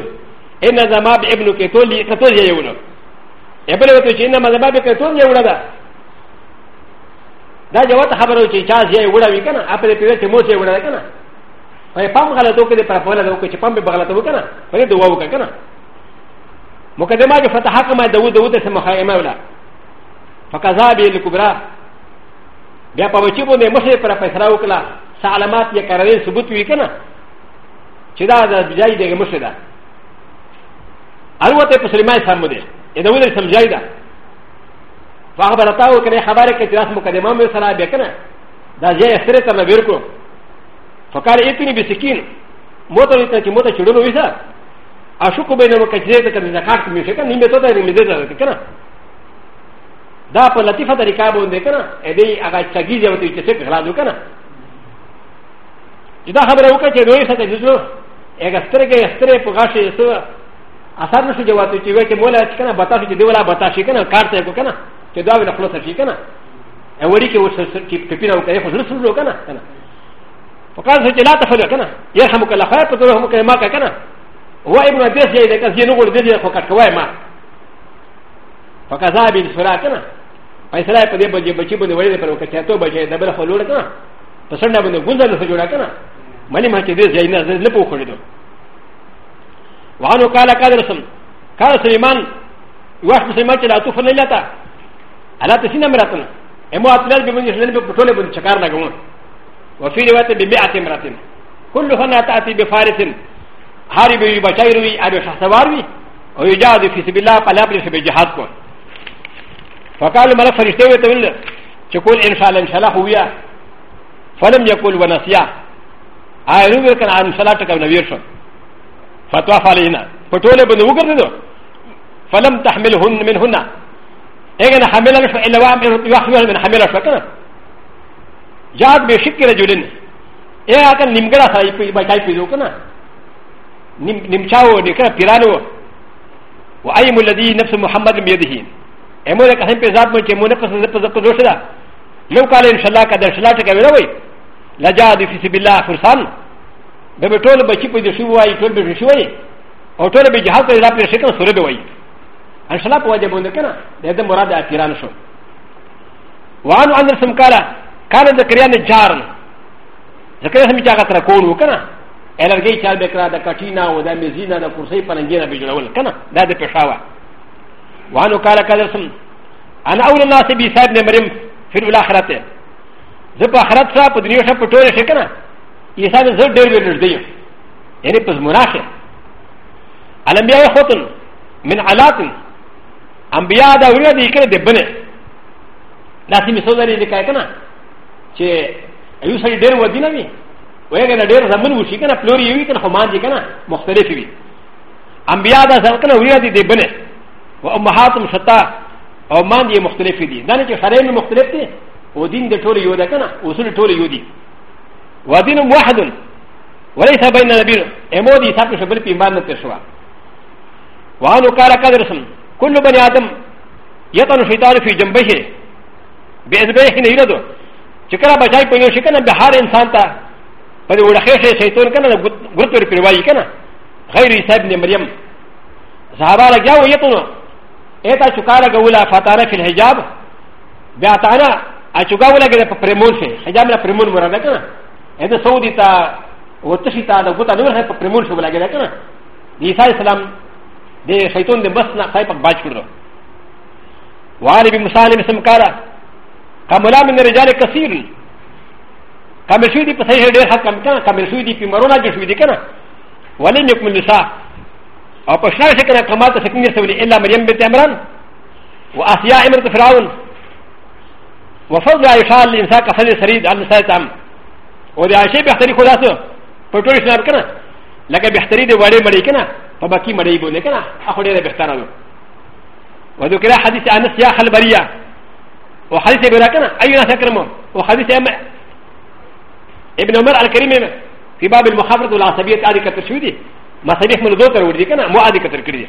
ان زماب ابنك تولي كتول يا يولا ابن وتل انما زماب كتول يا يولا دا جوات خبرو چې چا ځای وړه وی کنه خپل پیره چې مو ځای وړه کنه په پام غلطو کې پر په لاله کې چې پام به غلطو وکنه په دې دوا وکنه مقدمه کې فتح حق ما داوود داوود سره مخایمه ولا فقذاب الکبرى بیا په وچی باندې مخې پر فیصله وکړه سالمات یې قرارې ثبوت وی کنه چې دا د بجای دغه مشه ده البته په سلیمای سم ده یې دا ولې سمجای ده فخبر تا وکړه خبره کې تراس مقدمه مې سره بیا کنه دا ځای سره تر نبیر کو فقال ایتنی بسکین موته ته چې موته چړلو ویسا اشکو بینه مکه چې ته کنه زکات مې شه کنه نیمه ته ته نیمه ده کنه だパラティファタリカボンデカナエディアガチャギゼオティチェセクラドカナジダハブラウカチェドイサテジズロエガステレゲステレポガシエスアサムシジワティチェケモラチカナバタシデュラバタシカナカタエコカナチェドアウラフロサシカナエウリケウスキピピラウカエフォルスロカナフォカセチェラタフォルカナヤハムカラファプトロムカマカカナウワイブラディスジェイデカジノウルディアフォカカワイマファカザビンスフラカナアイサライプディブジブチブのウェルプロケットバジェダブルフォルダー。パサンダブのグザルフジュラカナ。マリマチディズジェイナズルポコリド。ワノカラカルソン。カラスリマン。ワシムセマチラトフォネラタ。アラテシナムラトン。エモアトラビブニスレンプトレブンチャカナゴン。ワフィリワテビミアティムラティン。コルファナタティビファレティン。ハリビバチャイルビアビシャサワリ。おいじゃあ、フィスビラパラブリスビジハスコン。فقال ملك فرشته ويتولى تقول ان شاء الله ان شاء الله هو فلم يقول ونسيا ايرو كان ان شاء الله تكون ويرشا فتوى فعلينا فتولى بن وقرده فلم تحملهن منهن اجل حملنا الا واحد من حملنا شكرا جاءت بشكل رجلين ايه كان نمجرى سايبي بكاي بيزوكنا نمشاو نكرا بيرانو وايم الذي نفس محمد بيده ا م و ل ك ه ن بزاد من جمونه قصد قصد قصد لو قال ان شاء الله كذا شلا تكملوي لجا في سبيل الله فرسان بمتول بشيء بشوي تول بشوي او تول بجهاز الى بشكل سردوي ان شاء الله بوجه بندكنا لهذا مراد اعتيران شو وعن عن السمكالا كان ذكريان الجار ذكريان سمكالا تركون وكنا الرجل كان بكرا دكاتينا ودمزينا دكورسي فلنجينا بجلول كنا هذا بشاوه وعنه قال كذلسم أنا أول الناس بإساب نمرم في الآخرة زبا آخرت سا په دنیا شپ ټوله شي کنه عیسی نه زړه ډېر ډېر دی یعنی پس مناشه الانبیاء خوتن من علاتن انبیاء دا وریا دی کنه دی بنه داسې مثال لري لیکای کنه چې ایو سړي ډېر ودی نه وي وایي کنه ډېر زمون وشي کنه پلوري وي کنه خو مان دي کنه مختلف وي انبیاء دا ځکه وریا دی دی بنه و امهاتم شتا او مان دي مختلف دي دا نه چې شرعي مختلف دي او دین د ټول یو ده کنه اصول ټول یو دي و دین واحد وليس بين نبيل امودي ساتو شبل په ایمان ته شوا وانو کار قدرسم كل بني ادم يطن شيطان في جنبه باذبه نه يردو چې کله بچای په یو شکنه به هر انسان ته په دې وړه خېشه شیطان کنه ګوت ور پیروي کنه غیر عیسی ابن مریم صحابه لګیاو یتونو اتا چکالا گولا فتانا فی الحجاب بیا تانا اچکا ولا گدا پرمون سے حجاب نا پرمون مراد ہے کنا اے سعودی تا وتشی تا دا گوتا نور ہے پرمون سے ولا گدا کنا عیسی علیہ السلام دے شیطان دے بس نا خے پک باج کڑو وعلی بن مسالم اسم کارا کملا من رجال کثیر کمل شوی دی پسے ډیر حق کم کنا کمل شوی دی پی مرونا جو شوی دی کنا ولن یکمل نساء او پشنا شکنا کمال تسکن یسولی الا مریم بنت عمران و اسیا امرت فرعون و فضل عائشہ الانسان کا فضل سرید علی نساء تام و دی عائشہ بہتری خدا سو پٹوری شناب کنا لکه بہتری دی وڑے مڑی کنا پبکی مڑی بولے کنا اخو ډیره بہتره وو و ذکر حدیث انس یا خلبریہ و حدیث بلا کنا اینا سکرمو و حدیث ابن عمر الکریم في باب المخابرة والعصبية هذه كتر شو ا マサビフムルドータウディケナ、モアディケテルクリ。